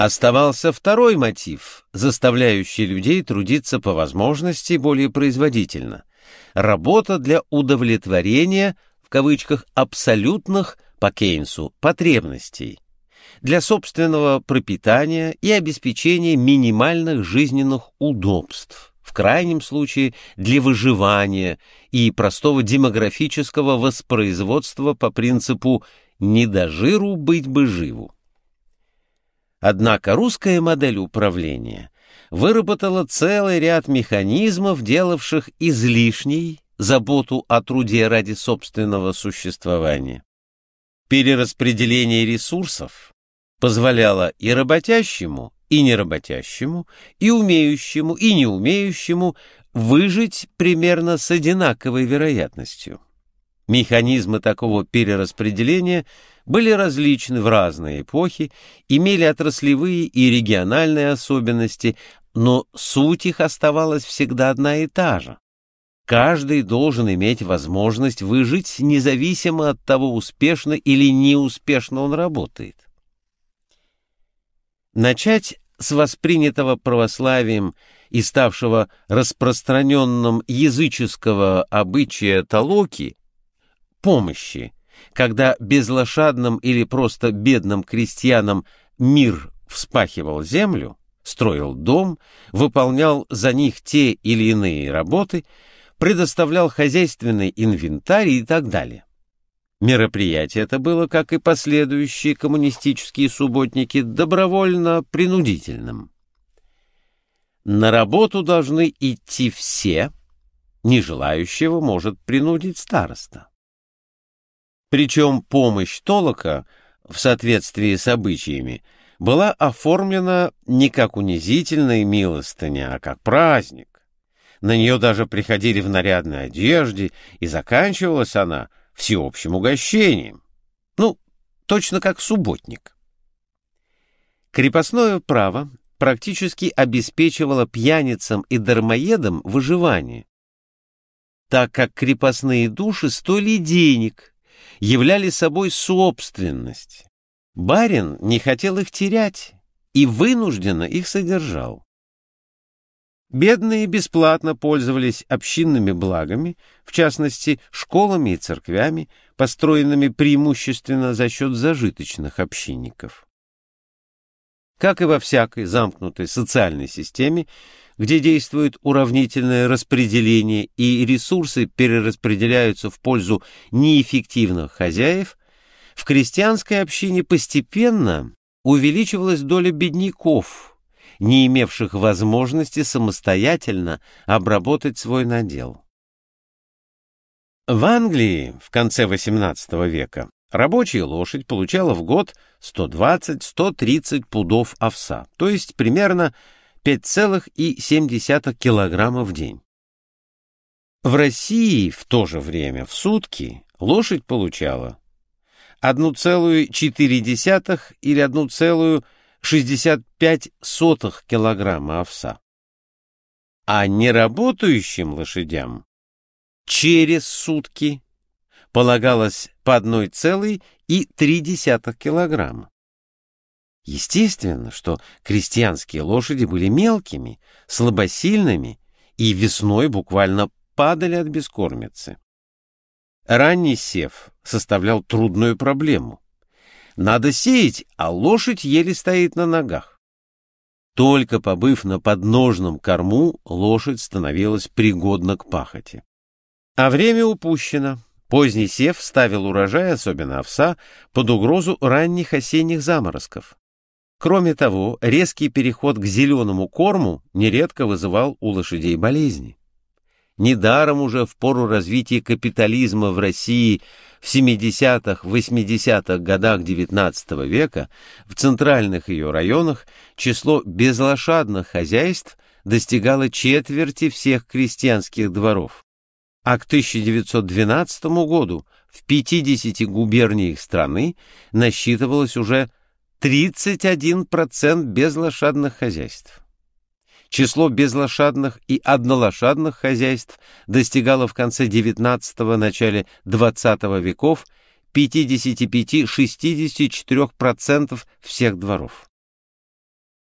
Оставался второй мотив, заставляющий людей трудиться по возможности более производительно. Работа для удовлетворения, в кавычках, абсолютных, по Кейнсу, потребностей, для собственного пропитания и обеспечения минимальных жизненных удобств, в крайнем случае для выживания и простого демографического воспроизводства по принципу «не до жиру быть бы живу». Однако русская модель управления выработала целый ряд механизмов, делавших излишней заботу о труде ради собственного существования. Перераспределение ресурсов позволяло и работящему, и неработящему, и умеющему, и не умеющему выжить примерно с одинаковой вероятностью. Механизмы такого перераспределения были различны в разные эпохи, имели отраслевые и региональные особенности, но суть их оставалась всегда одна и та же. Каждый должен иметь возможность выжить независимо от того, успешно или неуспешно он работает. Начать с воспринятого православием и ставшего распространенным языческого обычая талоки помощи, когда безлошадным или просто бедным крестьянам мир вспахивал землю, строил дом, выполнял за них те или иные работы, предоставлял хозяйственный инвентарь и так далее. Мероприятие это было, как и последующие коммунистические субботники, добровольно-принудительным. На работу должны идти все, не желающего может принудить староста. Причем помощь Толока в соответствии с обычаями была оформлена не как унизительная милостыня, а как праздник. На нее даже приходили в нарядной одежде, и заканчивалась она всеобщим угощением. Ну, точно как субботник. Крепостное право практически обеспечивало пьяницам и дармоедам выживание, так как крепостные души стоили денег, являли собой собственность. Барин не хотел их терять и вынужденно их содержал. Бедные бесплатно пользовались общинными благами, в частности, школами и церквями, построенными преимущественно за счет зажиточных общинников. Как и во всякой замкнутой социальной системе, где действует уравнительное распределение и ресурсы перераспределяются в пользу неэффективных хозяев, в крестьянской общине постепенно увеличивалась доля бедняков, не имевших возможности самостоятельно обработать свой надел. В Англии в конце XVIII века рабочая лошадь получала в год 120-130 пудов овса, то есть примерно 5,7 килограмма в день. В России в то же время в сутки лошадь получала 1,4 или 1,65 килограмма овса. А неработающим лошадям через сутки полагалось по 1,3 килограмма. Естественно, что крестьянские лошади были мелкими, слабосильными и весной буквально падали от бескормицы. Ранний сев составлял трудную проблему. Надо сеять, а лошадь еле стоит на ногах. Только побыв на подножном корму, лошадь становилась пригодна к пахоте. А время упущено. Поздний сев ставил урожай, особенно овса, под угрозу ранних осенних заморозков. Кроме того, резкий переход к зеленому корму нередко вызывал у лошадей болезни. Недаром уже в пору развития капитализма в России в 70-х, 80-х годах XIX века в центральных ее районах число безлошадных хозяйств достигало четверти всех крестьянских дворов. А к 1912 году в 50 губерниях страны насчитывалось уже 31% безлошадных хозяйств. Число безлошадных и однолошадных хозяйств достигало в конце XIX – начале XX веков 55-64% всех дворов.